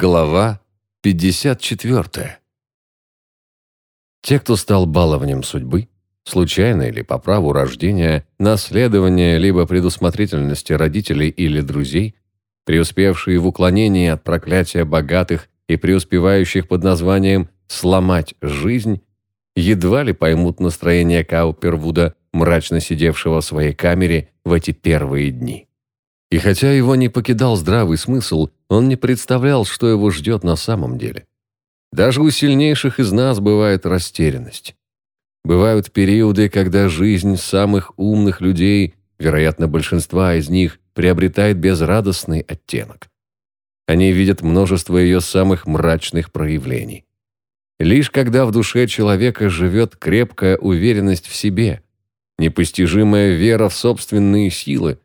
Глава 54. Те, кто стал баловнем судьбы, случайно или по праву рождения, наследования либо предусмотрительности родителей или друзей, преуспевшие в уклонении от проклятия богатых и преуспевающих под названием «сломать жизнь», едва ли поймут настроение Каупервуда, мрачно сидевшего в своей камере в эти первые дни. И хотя его не покидал здравый смысл, он не представлял, что его ждет на самом деле. Даже у сильнейших из нас бывает растерянность. Бывают периоды, когда жизнь самых умных людей, вероятно, большинства из них, приобретает безрадостный оттенок. Они видят множество ее самых мрачных проявлений. Лишь когда в душе человека живет крепкая уверенность в себе, непостижимая вера в собственные силы,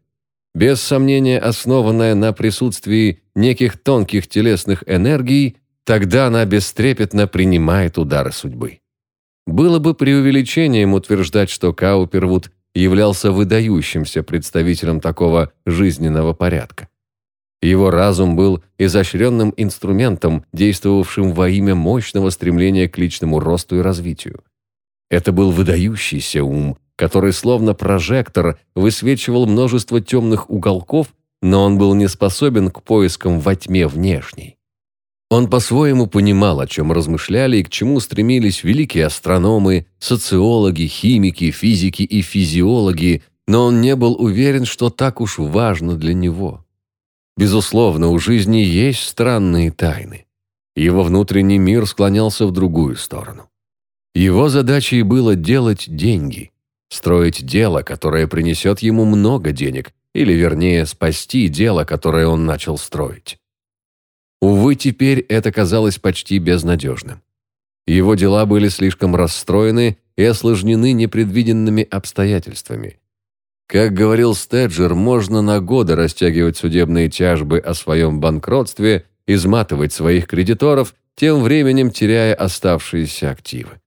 без сомнения основанная на присутствии неких тонких телесных энергий, тогда она бестрепетно принимает удары судьбы. Было бы преувеличением утверждать, что Каупервуд являлся выдающимся представителем такого жизненного порядка. Его разум был изощренным инструментом, действовавшим во имя мощного стремления к личному росту и развитию. Это был выдающийся ум, который словно прожектор высвечивал множество темных уголков, но он был не способен к поискам во тьме внешней. Он по-своему понимал, о чем размышляли и к чему стремились великие астрономы, социологи, химики, физики и физиологи, но он не был уверен, что так уж важно для него. Безусловно, у жизни есть странные тайны. Его внутренний мир склонялся в другую сторону. Его задачей было делать деньги, строить дело, которое принесет ему много денег, или, вернее, спасти дело, которое он начал строить. Увы, теперь это казалось почти безнадежным. Его дела были слишком расстроены и осложнены непредвиденными обстоятельствами. Как говорил Стеджер, можно на годы растягивать судебные тяжбы о своем банкротстве, изматывать своих кредиторов, тем временем теряя оставшиеся активы.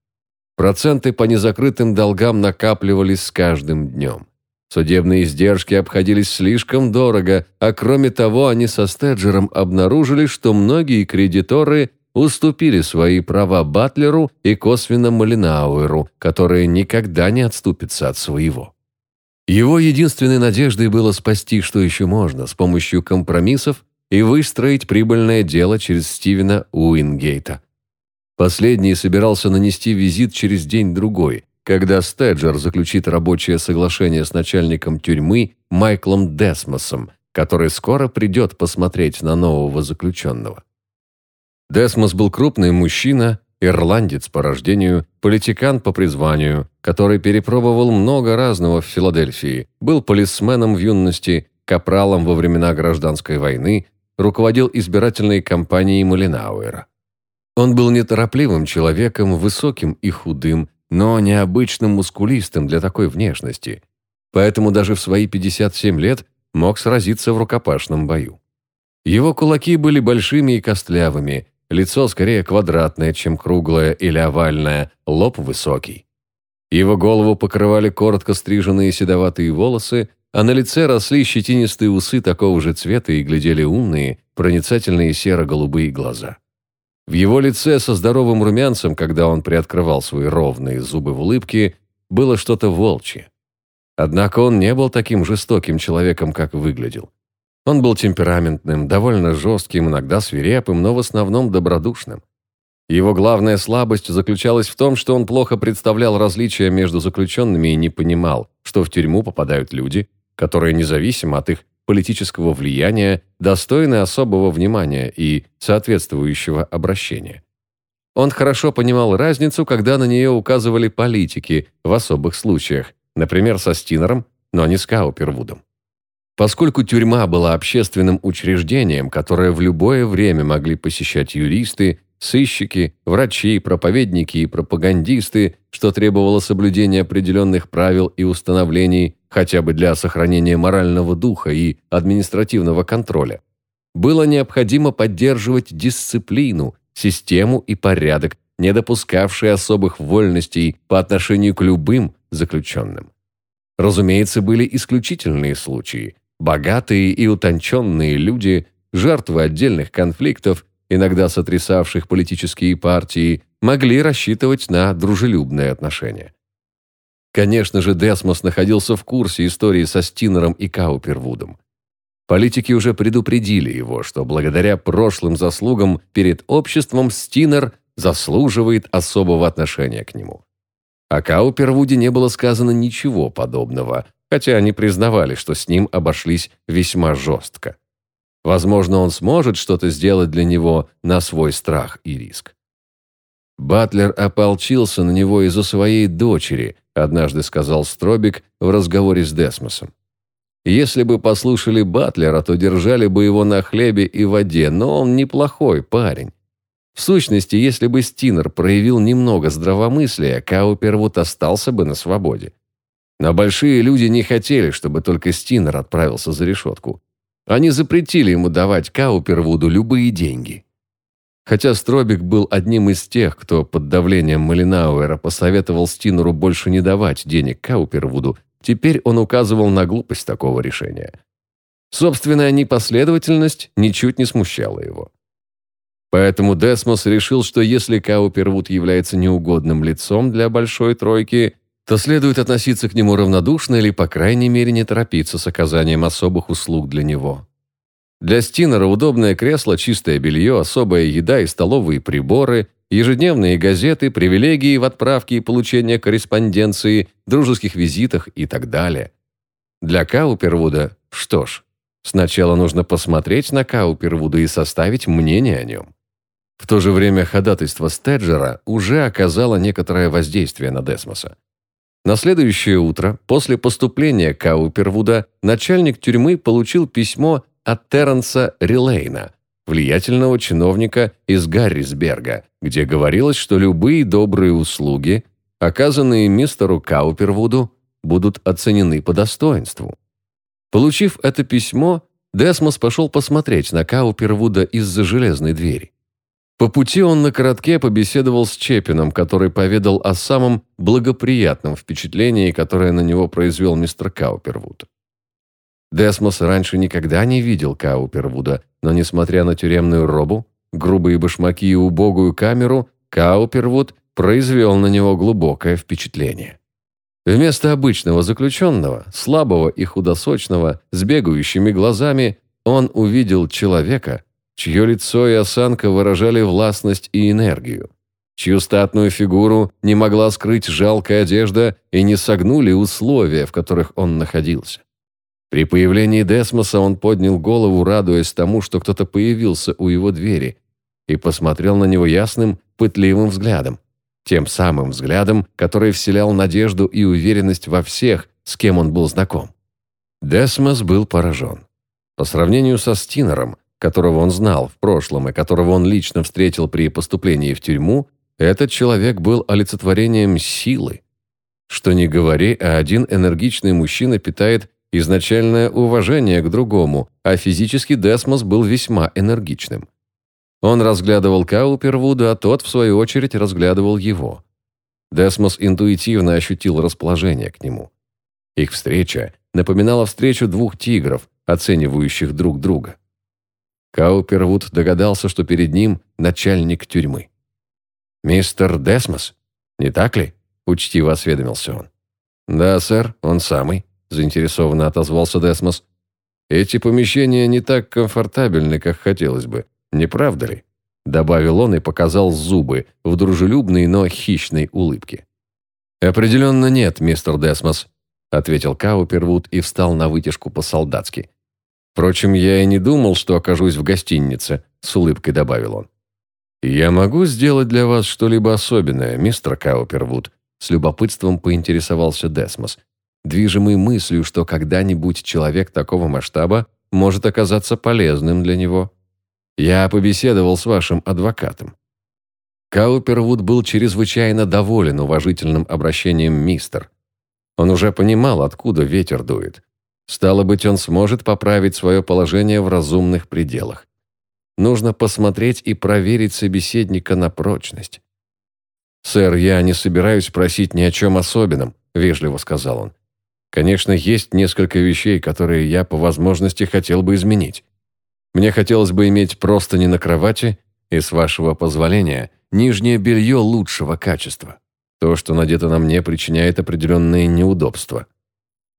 Проценты по незакрытым долгам накапливались с каждым днем. Судебные издержки обходились слишком дорого, а кроме того, они со Стеджером обнаружили, что многие кредиторы уступили свои права Батлеру и косвенно Малинауэру, которые никогда не отступятся от своего. Его единственной надеждой было спасти, что еще можно, с помощью компромиссов и выстроить прибыльное дело через Стивена Уингейта. Последний собирался нанести визит через день-другой, когда Стеджер заключит рабочее соглашение с начальником тюрьмы Майклом Десмосом, который скоро придет посмотреть на нового заключенного. Десмос был крупный мужчина, ирландец по рождению, политикан по призванию, который перепробовал много разного в Филадельфии, был полисменом в юности, капралом во времена гражданской войны, руководил избирательной кампанией Малинауэра. Он был неторопливым человеком, высоким и худым, но необычным мускулистым для такой внешности. Поэтому даже в свои 57 лет мог сразиться в рукопашном бою. Его кулаки были большими и костлявыми, лицо скорее квадратное, чем круглое или овальное, лоб высокий. Его голову покрывали коротко стриженные седоватые волосы, а на лице росли щетинистые усы такого же цвета и глядели умные, проницательные серо-голубые глаза. В его лице со здоровым румянцем, когда он приоткрывал свои ровные зубы в улыбке, было что-то волчье. Однако он не был таким жестоким человеком, как выглядел. Он был темпераментным, довольно жестким, иногда свирепым, но в основном добродушным. Его главная слабость заключалась в том, что он плохо представлял различия между заключенными и не понимал, что в тюрьму попадают люди, которые независимо от их политического влияния достойны особого внимания и соответствующего обращения. Он хорошо понимал разницу, когда на нее указывали политики в особых случаях, например, со Стинером, но не с Каупервудом. Поскольку тюрьма была общественным учреждением, которое в любое время могли посещать юристы, сыщики, врачи, проповедники и пропагандисты, что требовало соблюдения определенных правил и установлений хотя бы для сохранения морального духа и административного контроля. Было необходимо поддерживать дисциплину, систему и порядок, не допускавшие особых вольностей по отношению к любым заключенным. Разумеется, были исключительные случаи. Богатые и утонченные люди, жертвы отдельных конфликтов, иногда сотрясавших политические партии, могли рассчитывать на дружелюбные отношения. Конечно же, Десмос находился в курсе истории со Стинером и Каупервудом. Политики уже предупредили его, что благодаря прошлым заслугам перед обществом Стинер заслуживает особого отношения к нему. О Каупервуде не было сказано ничего подобного, хотя они признавали, что с ним обошлись весьма жестко. Возможно, он сможет что-то сделать для него на свой страх и риск. Батлер ополчился на него из-за своей дочери, однажды сказал Стробик в разговоре с Десмосом. Если бы послушали Батлера, то держали бы его на хлебе и воде, но он неплохой парень. В сущности, если бы Стинер проявил немного здравомыслия, Каупервуд остался бы на свободе. Но большие люди не хотели, чтобы только Стинер отправился за решетку. Они запретили ему давать Каупервуду любые деньги. Хотя Стробик был одним из тех, кто под давлением Малинауэра посоветовал Стинеру больше не давать денег Каупервуду, теперь он указывал на глупость такого решения. Собственная непоследовательность ничуть не смущала его. Поэтому Десмос решил, что если Каупервуд является неугодным лицом для Большой Тройки, то следует относиться к нему равнодушно или, по крайней мере, не торопиться с оказанием особых услуг для него. Для Стинера удобное кресло, чистое белье, особая еда и столовые приборы, ежедневные газеты, привилегии в отправке и получении корреспонденции, дружеских визитах и так далее. Для Каупервуда, что ж, сначала нужно посмотреть на Каупервуда и составить мнение о нем. В то же время ходатайство Стеджера уже оказало некоторое воздействие на Десмоса. На следующее утро, после поступления Каупервуда, начальник тюрьмы получил письмо от Терренса Рилейна, влиятельного чиновника из Гаррисберга, где говорилось, что любые добрые услуги, оказанные мистеру Каупервуду, будут оценены по достоинству. Получив это письмо, Десмос пошел посмотреть на Каупервуда из-за железной двери. По пути он на коротке побеседовал с Чепином, который поведал о самом благоприятном впечатлении, которое на него произвел мистер Каупервуд. Десмос раньше никогда не видел Каупервуда, но, несмотря на тюремную робу, грубые башмаки и убогую камеру, Каупервуд произвел на него глубокое впечатление. Вместо обычного заключенного, слабого и худосочного, с бегающими глазами, он увидел человека, чье лицо и осанка выражали властность и энергию, чью статную фигуру не могла скрыть жалкая одежда и не согнули условия, в которых он находился. При появлении Десмоса он поднял голову, радуясь тому, что кто-то появился у его двери, и посмотрел на него ясным, пытливым взглядом. Тем самым взглядом, который вселял надежду и уверенность во всех, с кем он был знаком. Десмос был поражен. По сравнению со Стинером, которого он знал в прошлом и которого он лично встретил при поступлении в тюрьму, этот человек был олицетворением силы. Что ни говори, а один энергичный мужчина питает изначальное уважение к другому, а физически Десмос был весьма энергичным. Он разглядывал Каупервуда, а тот, в свою очередь, разглядывал его. Десмос интуитивно ощутил расположение к нему. Их встреча напоминала встречу двух тигров, оценивающих друг друга. Каупервуд догадался, что перед ним начальник тюрьмы. «Мистер Десмос, не так ли?» – учтиво осведомился он. «Да, сэр, он самый», заинтересованно отозвался Десмос. Эти помещения не так комфортабельны, как хотелось бы, не правда ли? Добавил он и показал зубы в дружелюбной, но хищной улыбке. «Определенно нет, мистер Десмос», — ответил Каупервуд и встал на вытяжку по-солдатски. «Впрочем, я и не думал, что окажусь в гостинице», — с улыбкой добавил он. «Я могу сделать для вас что-либо особенное, мистер Каупервуд?» С любопытством поинтересовался Десмос, движимый мыслью, что когда-нибудь человек такого масштаба может оказаться полезным для него. Я побеседовал с вашим адвокатом. Каупервуд был чрезвычайно доволен уважительным обращением мистер. Он уже понимал, откуда ветер дует. Стало быть, он сможет поправить свое положение в разумных пределах. Нужно посмотреть и проверить собеседника на прочность. «Сэр, я не собираюсь просить ни о чем особенном», — вежливо сказал он. Конечно, есть несколько вещей, которые я по возможности хотел бы изменить. Мне хотелось бы иметь просто не на кровати, и, с вашего позволения, нижнее белье лучшего качества. То, что надето на мне, причиняет определенные неудобства».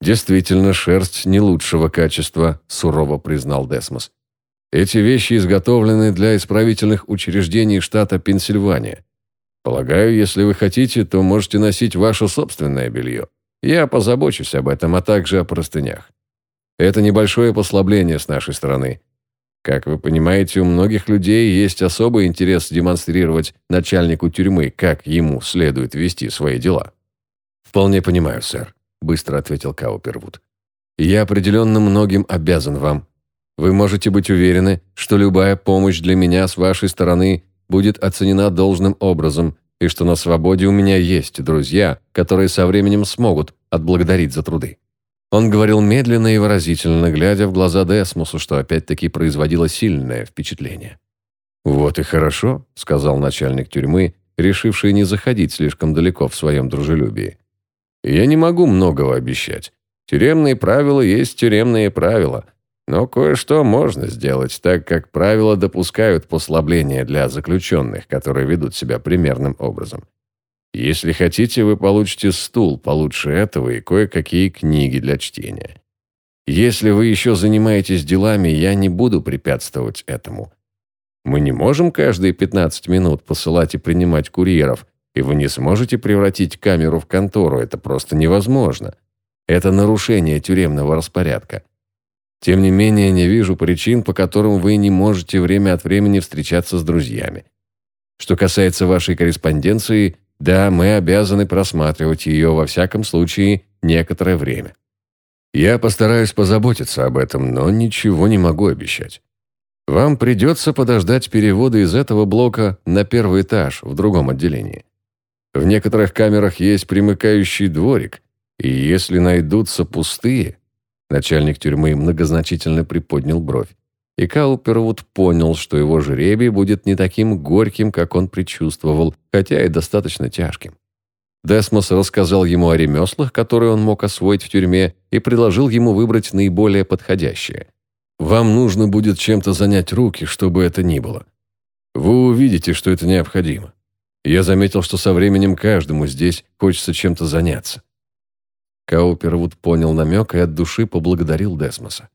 «Действительно, шерсть не лучшего качества», – сурово признал Десмос. «Эти вещи изготовлены для исправительных учреждений штата Пенсильвания. Полагаю, если вы хотите, то можете носить ваше собственное белье. Я позабочусь об этом, а также о простынях. Это небольшое послабление с нашей стороны. Как вы понимаете, у многих людей есть особый интерес демонстрировать начальнику тюрьмы, как ему следует вести свои дела. «Вполне понимаю, сэр», – быстро ответил Каупервуд. «Я определенно многим обязан вам. Вы можете быть уверены, что любая помощь для меня с вашей стороны будет оценена должным образом, и что на свободе у меня есть друзья, которые со временем смогут отблагодарить за труды». Он говорил медленно и выразительно, глядя в глаза Десмусу, что опять-таки производило сильное впечатление. «Вот и хорошо», — сказал начальник тюрьмы, решивший не заходить слишком далеко в своем дружелюбии. «Я не могу многого обещать. Тюремные правила есть тюремные правила, но кое-что можно сделать, так как правила допускают послабления для заключенных, которые ведут себя примерным образом. Если хотите, вы получите стул получше этого и кое-какие книги для чтения. Если вы еще занимаетесь делами, я не буду препятствовать этому. Мы не можем каждые 15 минут посылать и принимать курьеров, и вы не сможете превратить камеру в контору, это просто невозможно. Это нарушение тюремного распорядка. Тем не менее, не вижу причин, по которым вы не можете время от времени встречаться с друзьями. Что касается вашей корреспонденции, да, мы обязаны просматривать ее во всяком случае некоторое время. Я постараюсь позаботиться об этом, но ничего не могу обещать. Вам придется подождать перевода из этого блока на первый этаж в другом отделении. В некоторых камерах есть примыкающий дворик, и если найдутся пустые... Начальник тюрьмы многозначительно приподнял бровь. И Каупервуд понял, что его жребий будет не таким горьким, как он предчувствовал, хотя и достаточно тяжким. Десмос рассказал ему о ремеслах, которые он мог освоить в тюрьме, и предложил ему выбрать наиболее подходящее. «Вам нужно будет чем-то занять руки, чтобы это ни было. Вы увидите, что это необходимо. Я заметил, что со временем каждому здесь хочется чем-то заняться». Каупервуд понял намек и от души поблагодарил Десмоса.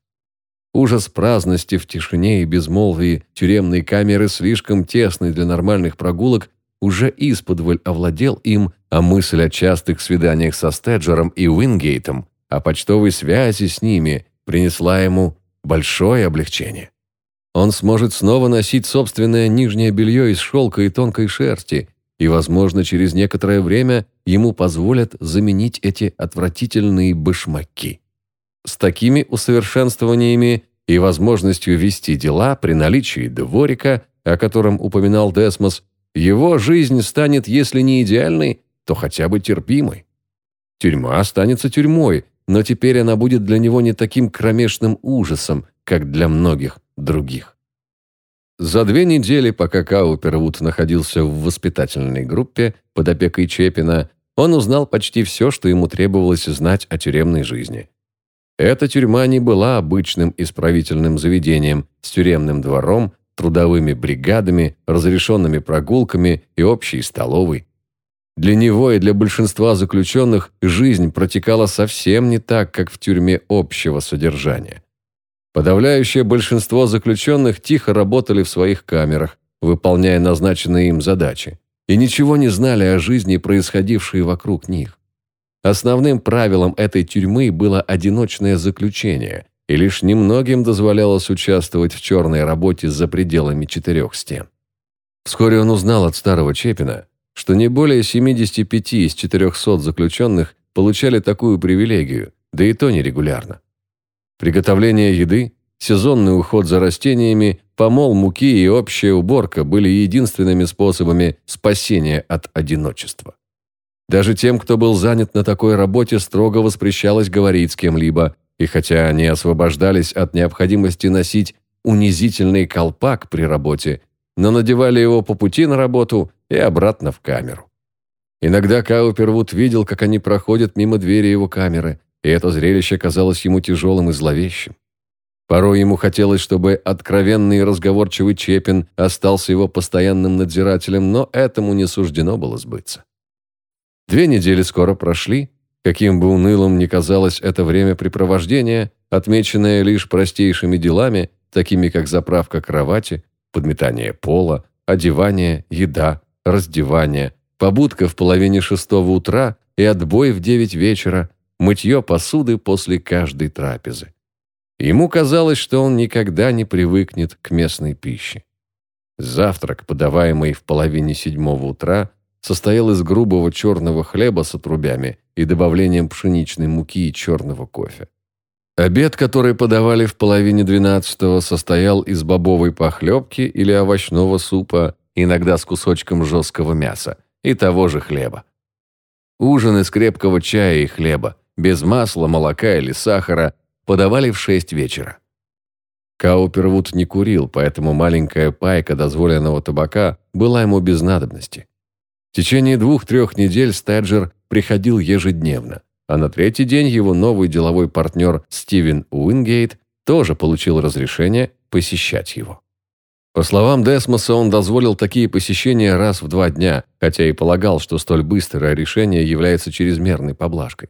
Ужас праздности в тишине и безмолвии тюремной камеры, слишком тесной для нормальных прогулок, уже исподволь овладел им, а мысль о частых свиданиях со Стеджером и Уингейтом, о почтовой связи с ними, принесла ему большое облегчение. Он сможет снова носить собственное нижнее белье из шелка и тонкой шерсти, и, возможно, через некоторое время ему позволят заменить эти отвратительные башмаки. С такими усовершенствованиями и возможностью вести дела при наличии дворика, о котором упоминал Десмос, его жизнь станет, если не идеальной, то хотя бы терпимой. Тюрьма останется тюрьмой, но теперь она будет для него не таким кромешным ужасом, как для многих других. За две недели, пока Каупервуд находился в воспитательной группе под опекой Чепина, он узнал почти все, что ему требовалось знать о тюремной жизни. Эта тюрьма не была обычным исправительным заведением с тюремным двором, трудовыми бригадами, разрешенными прогулками и общей столовой. Для него и для большинства заключенных жизнь протекала совсем не так, как в тюрьме общего содержания. Подавляющее большинство заключенных тихо работали в своих камерах, выполняя назначенные им задачи, и ничего не знали о жизни, происходившей вокруг них. Основным правилом этой тюрьмы было одиночное заключение, и лишь немногим дозволялось участвовать в черной работе за пределами четырех стен. Вскоре он узнал от старого Чепина, что не более 75 из 400 заключенных получали такую привилегию, да и то нерегулярно. Приготовление еды, сезонный уход за растениями, помол муки и общая уборка были единственными способами спасения от одиночества. Даже тем, кто был занят на такой работе, строго воспрещалось говорить с кем-либо, и хотя они освобождались от необходимости носить унизительный колпак при работе, но надевали его по пути на работу и обратно в камеру. Иногда Каупервуд видел, как они проходят мимо двери его камеры, и это зрелище казалось ему тяжелым и зловещим. Порой ему хотелось, чтобы откровенный и разговорчивый Чепин остался его постоянным надзирателем, но этому не суждено было сбыться. Две недели скоро прошли, каким бы унылым ни казалось это времяпрепровождение, отмеченное лишь простейшими делами, такими как заправка кровати, подметание пола, одевание, еда, раздевание, побудка в половине шестого утра и отбой в девять вечера, мытье посуды после каждой трапезы. Ему казалось, что он никогда не привыкнет к местной пище. Завтрак, подаваемый в половине седьмого утра, состоял из грубого черного хлеба с отрубями и добавлением пшеничной муки и черного кофе. Обед, который подавали в половине двенадцатого, состоял из бобовой похлебки или овощного супа, иногда с кусочком жесткого мяса, и того же хлеба. Ужин из крепкого чая и хлеба, без масла, молока или сахара, подавали в шесть вечера. Каупервуд не курил, поэтому маленькая пайка дозволенного табака была ему без надобности. В течение двух-трех недель Стеджер приходил ежедневно, а на третий день его новый деловой партнер Стивен Уингейт тоже получил разрешение посещать его. По словам Десмоса, он дозволил такие посещения раз в два дня, хотя и полагал, что столь быстрое решение является чрезмерной поблажкой.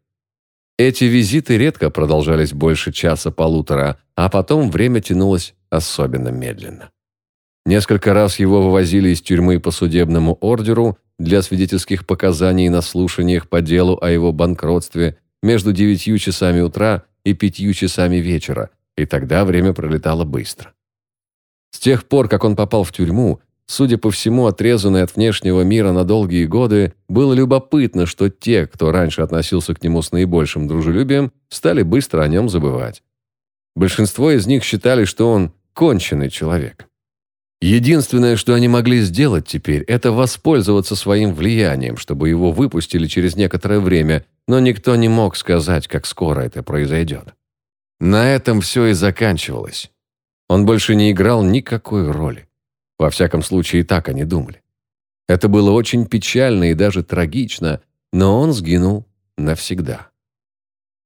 Эти визиты редко продолжались больше часа-полутора, а потом время тянулось особенно медленно. Несколько раз его вывозили из тюрьмы по судебному ордеру для свидетельских показаний на слушаниях по делу о его банкротстве между девятью часами утра и пятью часами вечера, и тогда время пролетало быстро. С тех пор, как он попал в тюрьму, судя по всему, отрезанный от внешнего мира на долгие годы, было любопытно, что те, кто раньше относился к нему с наибольшим дружелюбием, стали быстро о нем забывать. Большинство из них считали, что он конченый человек. Единственное, что они могли сделать теперь, это воспользоваться своим влиянием, чтобы его выпустили через некоторое время, но никто не мог сказать, как скоро это произойдет. На этом все и заканчивалось. Он больше не играл никакой роли. Во всяком случае, так они думали. Это было очень печально и даже трагично, но он сгинул навсегда.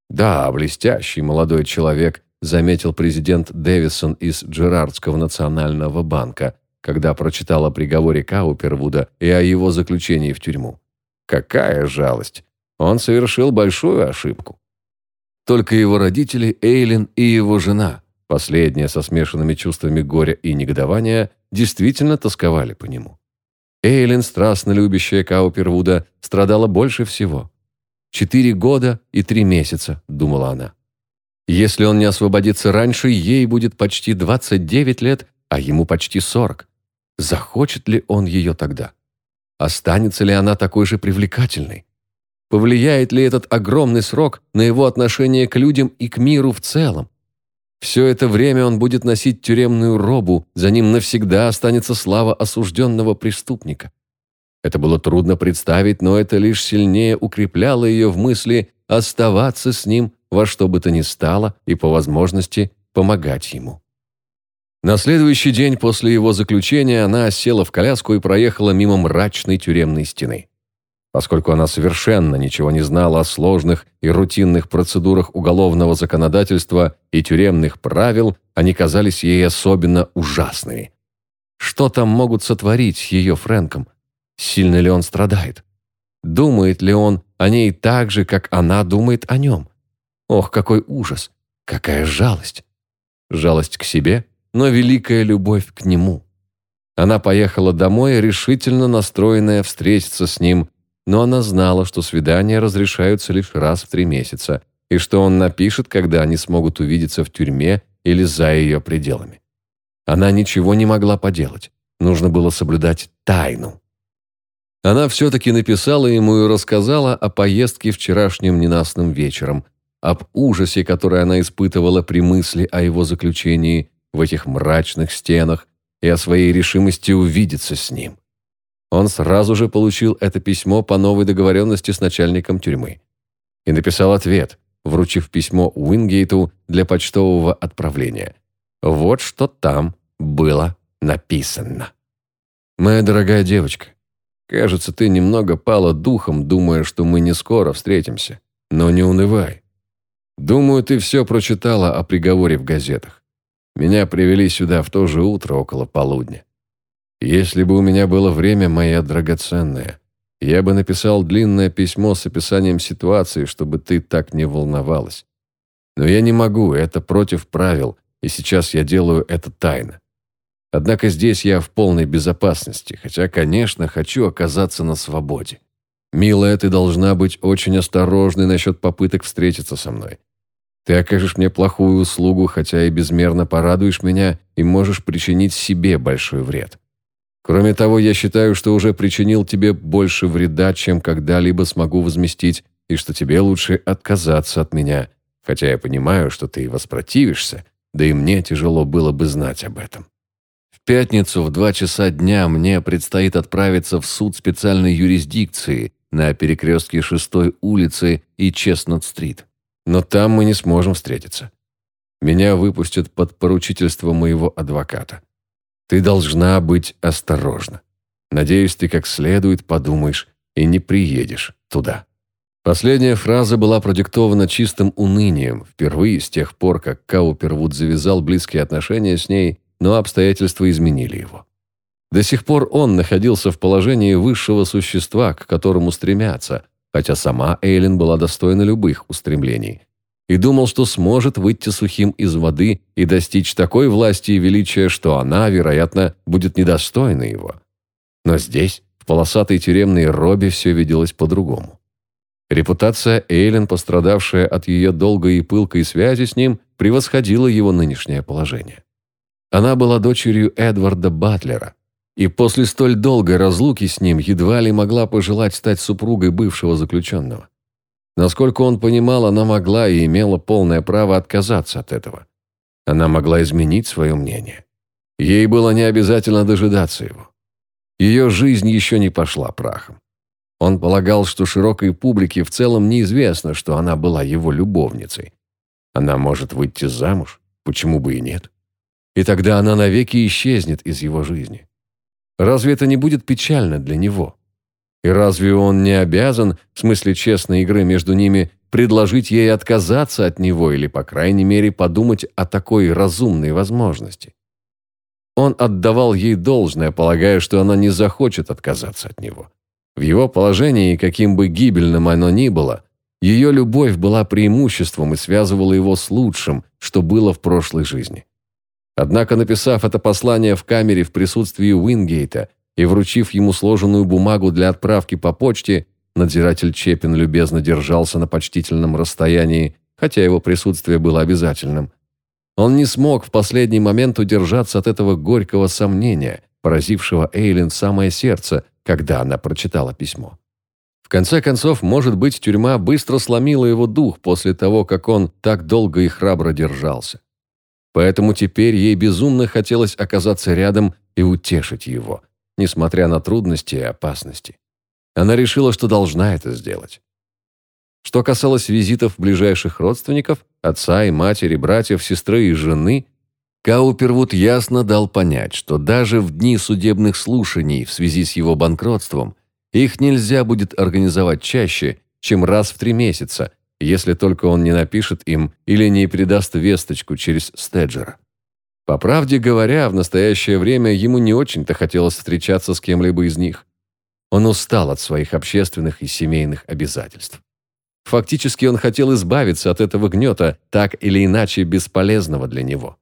Да, блестящий молодой человек, заметил президент Дэвисон из Джерардского национального банка, когда прочитал о приговоре Каупервуда и о его заключении в тюрьму. Какая жалость! Он совершил большую ошибку. Только его родители, Эйлин и его жена – Последние со смешанными чувствами горя и негодования действительно тосковали по нему. Эйлин, страстно любящая Каупервуда, страдала больше всего. «Четыре года и три месяца», — думала она. «Если он не освободится раньше, ей будет почти 29 лет, а ему почти 40. Захочет ли он ее тогда? Останется ли она такой же привлекательной? Повлияет ли этот огромный срок на его отношение к людям и к миру в целом? Все это время он будет носить тюремную робу, за ним навсегда останется слава осужденного преступника. Это было трудно представить, но это лишь сильнее укрепляло ее в мысли оставаться с ним во что бы то ни стало и, по возможности, помогать ему. На следующий день после его заключения она села в коляску и проехала мимо мрачной тюремной стены. Поскольку она совершенно ничего не знала о сложных и рутинных процедурах уголовного законодательства и тюремных правил, они казались ей особенно ужасными. Что там могут сотворить ее Фрэнком? Сильно ли он страдает? Думает ли он о ней так же, как она думает о нем? Ох, какой ужас! Какая жалость! Жалость к себе, но великая любовь к нему. Она поехала домой, решительно настроенная встретиться с ним но она знала, что свидания разрешаются лишь раз в три месяца, и что он напишет, когда они смогут увидеться в тюрьме или за ее пределами. Она ничего не могла поделать. Нужно было соблюдать тайну. Она все-таки написала ему и рассказала о поездке вчерашним ненастным вечером, об ужасе, который она испытывала при мысли о его заключении в этих мрачных стенах и о своей решимости увидеться с ним. Он сразу же получил это письмо по новой договоренности с начальником тюрьмы и написал ответ, вручив письмо Уингейту для почтового отправления. Вот что там было написано. «Моя дорогая девочка, кажется, ты немного пала духом, думая, что мы не скоро встретимся. Но не унывай. Думаю, ты все прочитала о приговоре в газетах. Меня привели сюда в то же утро около полудня. Если бы у меня было время, моя драгоценная, я бы написал длинное письмо с описанием ситуации, чтобы ты так не волновалась. Но я не могу, это против правил, и сейчас я делаю это тайно. Однако здесь я в полной безопасности, хотя, конечно, хочу оказаться на свободе. Милая, ты должна быть очень осторожной насчет попыток встретиться со мной. Ты окажешь мне плохую услугу, хотя и безмерно порадуешь меня и можешь причинить себе большой вред. Кроме того, я считаю, что уже причинил тебе больше вреда, чем когда-либо смогу возместить, и что тебе лучше отказаться от меня, хотя я понимаю, что ты воспротивишься, да и мне тяжело было бы знать об этом. В пятницу в два часа дня мне предстоит отправиться в суд специальной юрисдикции на перекрестке 6 улицы и Честнот-стрит. Но там мы не сможем встретиться. Меня выпустят под поручительство моего адвоката. Ты должна быть осторожна. Надеюсь, ты как следует подумаешь и не приедешь туда». Последняя фраза была продиктована чистым унынием, впервые с тех пор, как Каупервуд завязал близкие отношения с ней, но обстоятельства изменили его. До сих пор он находился в положении высшего существа, к которому стремятся, хотя сама Эйлин была достойна любых устремлений, и думал, что сможет выйти сухим из воды и достичь такой власти и величия, что она, вероятно, будет недостойна его. Но здесь, в полосатой тюремной робе, все виделось по-другому. Репутация Эйлен, пострадавшая от ее долгой и пылкой связи с ним, превосходила его нынешнее положение. Она была дочерью Эдварда Батлера, и после столь долгой разлуки с ним едва ли могла пожелать стать супругой бывшего заключенного. Насколько он понимал, она могла и имела полное право отказаться от этого. Она могла изменить свое мнение. Ей было не обязательно дожидаться его. Ее жизнь еще не пошла прахом. Он полагал, что широкой публике в целом неизвестно, что она была его любовницей. Она может выйти замуж, почему бы и нет. И тогда она навеки исчезнет из его жизни. Разве это не будет печально для него? И разве он не обязан, в смысле честной игры между ними, предложить ей отказаться от него или, по крайней мере, подумать о такой разумной возможности? Он отдавал ей должное, полагая, что она не захочет отказаться от него. В его положении, каким бы гибельным оно ни было, ее любовь была преимуществом и связывала его с лучшим, что было в прошлой жизни. Однако, написав это послание в камере в присутствии Уингейта, и, вручив ему сложенную бумагу для отправки по почте, надзиратель Чепин любезно держался на почтительном расстоянии, хотя его присутствие было обязательным. Он не смог в последний момент удержаться от этого горького сомнения, поразившего Эйлин самое сердце, когда она прочитала письмо. В конце концов, может быть, тюрьма быстро сломила его дух после того, как он так долго и храбро держался. Поэтому теперь ей безумно хотелось оказаться рядом и утешить его, несмотря на трудности и опасности. Она решила, что должна это сделать. Что касалось визитов ближайших родственников, отца и матери, братьев, сестры и жены, Каупервуд ясно дал понять, что даже в дни судебных слушаний в связи с его банкротством их нельзя будет организовать чаще, чем раз в три месяца, если только он не напишет им или не передаст весточку через Стеджера. По правде говоря, в настоящее время ему не очень-то хотелось встречаться с кем-либо из них. Он устал от своих общественных и семейных обязательств. Фактически он хотел избавиться от этого гнета, так или иначе бесполезного для него.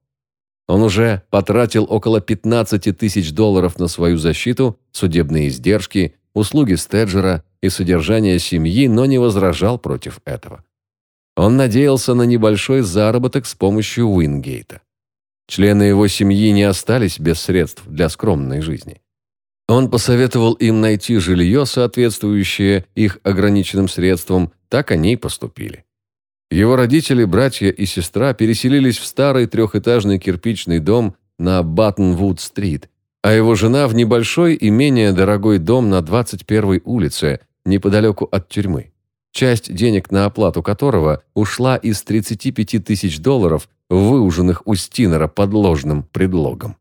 Он уже потратил около 15 тысяч долларов на свою защиту, судебные издержки, услуги стеджера и содержание семьи, но не возражал против этого. Он надеялся на небольшой заработок с помощью Уингейта. Члены его семьи не остались без средств для скромной жизни. Он посоветовал им найти жилье, соответствующее их ограниченным средствам, так они и поступили. Его родители, братья и сестра переселились в старый трехэтажный кирпичный дом на Баттенвуд-стрит, а его жена в небольшой и менее дорогой дом на 21-й улице, неподалеку от тюрьмы часть денег на оплату которого ушла из 35 тысяч долларов, выуженных у Стинера под ложным предлогом.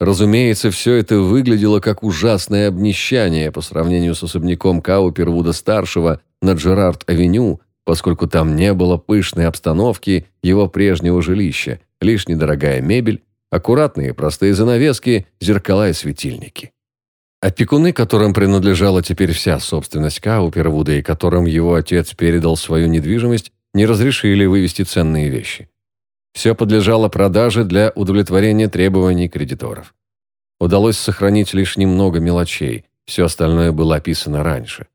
Разумеется, все это выглядело как ужасное обнищание по сравнению с особняком Каупервуда-старшего на Джерард-авеню, поскольку там не было пышной обстановки его прежнего жилища, лишь недорогая мебель, аккуратные простые занавески, зеркала и светильники. Опекуны, которым принадлежала теперь вся собственность Каупервуда и которым его отец передал свою недвижимость, не разрешили вывести ценные вещи. Все подлежало продаже для удовлетворения требований кредиторов. Удалось сохранить лишь немного мелочей, все остальное было описано раньше.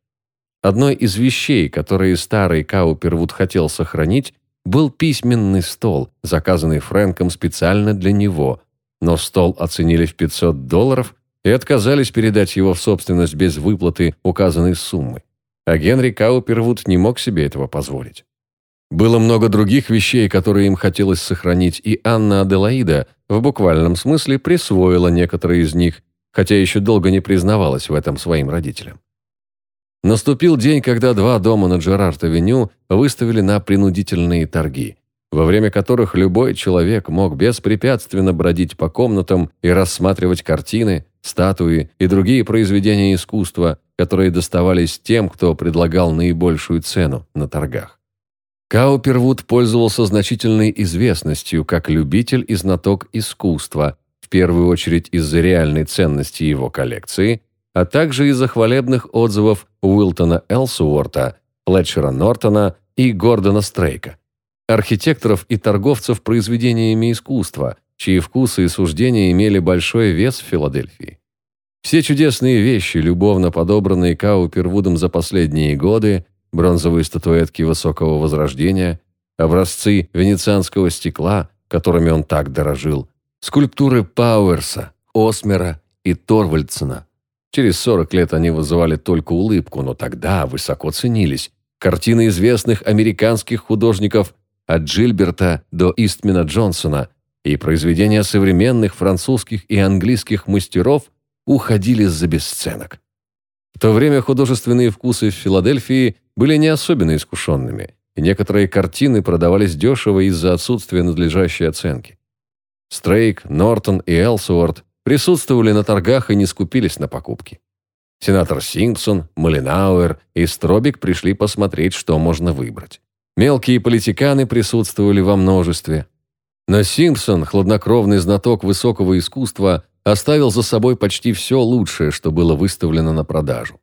Одной из вещей, которые старый Каупервуд хотел сохранить, был письменный стол, заказанный Фрэнком специально для него, но стол оценили в 500 долларов и отказались передать его в собственность без выплаты указанной суммы. А Генри Каупервуд не мог себе этого позволить. Было много других вещей, которые им хотелось сохранить, и Анна Аделаида в буквальном смысле присвоила некоторые из них, хотя еще долго не признавалась в этом своим родителям. Наступил день, когда два дома на Джерард-авеню выставили на принудительные торги, во время которых любой человек мог беспрепятственно бродить по комнатам и рассматривать картины, статуи и другие произведения искусства, которые доставались тем, кто предлагал наибольшую цену на торгах. Каупервуд пользовался значительной известностью как любитель и знаток искусства, в первую очередь из-за реальной ценности его коллекции, а также из-за хвалебных отзывов Уилтона Элсуорта, Флетчера Нортона и Гордона Стрейка, архитекторов и торговцев произведениями искусства, чьи вкусы и суждения имели большой вес в Филадельфии. Все чудесные вещи, любовно подобранные Каупервудом за последние годы, бронзовые статуэтки высокого возрождения, образцы венецианского стекла, которыми он так дорожил, скульптуры Пауэрса, Осмера и Торвальдсена. Через 40 лет они вызывали только улыбку, но тогда высоко ценились. Картины известных американских художников от Джильберта до Истмена Джонсона и произведения современных французских и английских мастеров уходили за бесценок. В то время художественные вкусы в Филадельфии были не особенно искушенными, и некоторые картины продавались дешево из-за отсутствия надлежащей оценки. Стрейк, Нортон и Элсуорт присутствовали на торгах и не скупились на покупки. Сенатор Симпсон, Малинауэр и Стробик пришли посмотреть, что можно выбрать. Мелкие политиканы присутствовали во множестве. Но Симпсон, хладнокровный знаток высокого искусства, оставил за собой почти все лучшее, что было выставлено на продажу.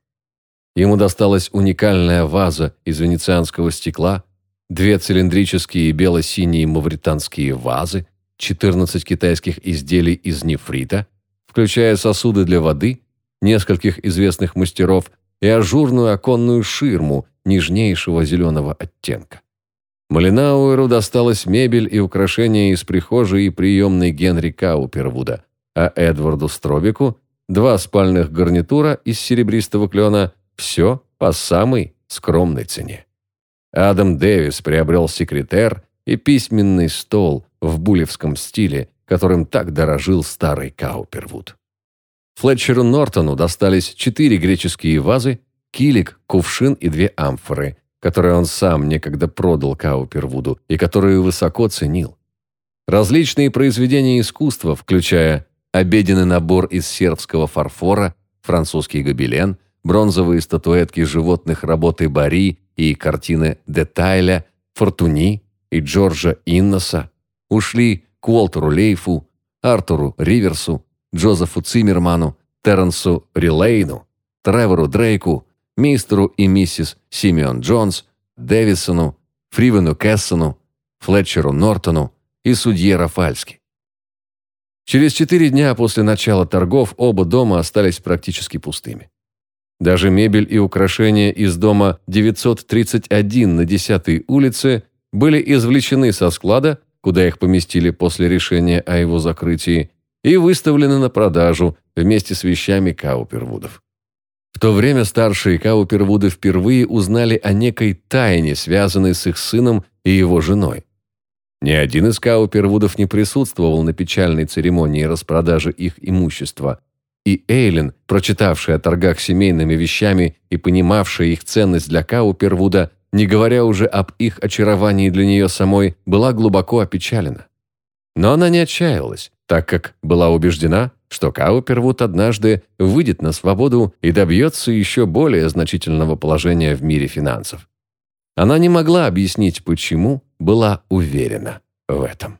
Ему досталась уникальная ваза из венецианского стекла, две цилиндрические бело-синие мавританские вазы, 14 китайских изделий из нефрита, включая сосуды для воды, нескольких известных мастеров и ажурную оконную ширму нежнейшего зеленого оттенка. Малинауэру досталась мебель и украшения из прихожей и приемной Генри Каупервуда, а Эдварду Стробику – два спальных гарнитура из серебристого клена, все по самой скромной цене. Адам Дэвис приобрел секретер и письменный стол в булевском стиле, которым так дорожил старый Каупервуд. Флетчеру Нортону достались четыре греческие вазы, килик, кувшин и две амфоры, которые он сам некогда продал Каупервуду и которые высоко ценил. Различные произведения искусства, включая обеденный набор из сербского фарфора, французский гобелен, бронзовые статуэтки животных работы Бари и картины Детайля, Фортуни и Джорджа Инноса, ушли к Уолтеру Лейфу, Артуру Риверсу, Джозефу Циммерману, Терренсу Рилейну, Тревору Дрейку, мистеру и миссис Симеон Джонс, Дэвисону, Фривену Кессону, Флетчеру Нортону и судье Рафальски. Через четыре дня после начала торгов оба дома остались практически пустыми. Даже мебель и украшения из дома 931 на 10 улице были извлечены со склада куда их поместили после решения о его закрытии, и выставлены на продажу вместе с вещами Каупервудов. В то время старшие Каупервуды впервые узнали о некой тайне, связанной с их сыном и его женой. Ни один из Каупервудов не присутствовал на печальной церемонии распродажи их имущества, и Эйлин, прочитавшая о торгах семейными вещами и понимавшая их ценность для Каупервуда, не говоря уже об их очаровании для нее самой, была глубоко опечалена. Но она не отчаялась, так как была убеждена, что Каупервуд однажды выйдет на свободу и добьется еще более значительного положения в мире финансов. Она не могла объяснить, почему была уверена в этом.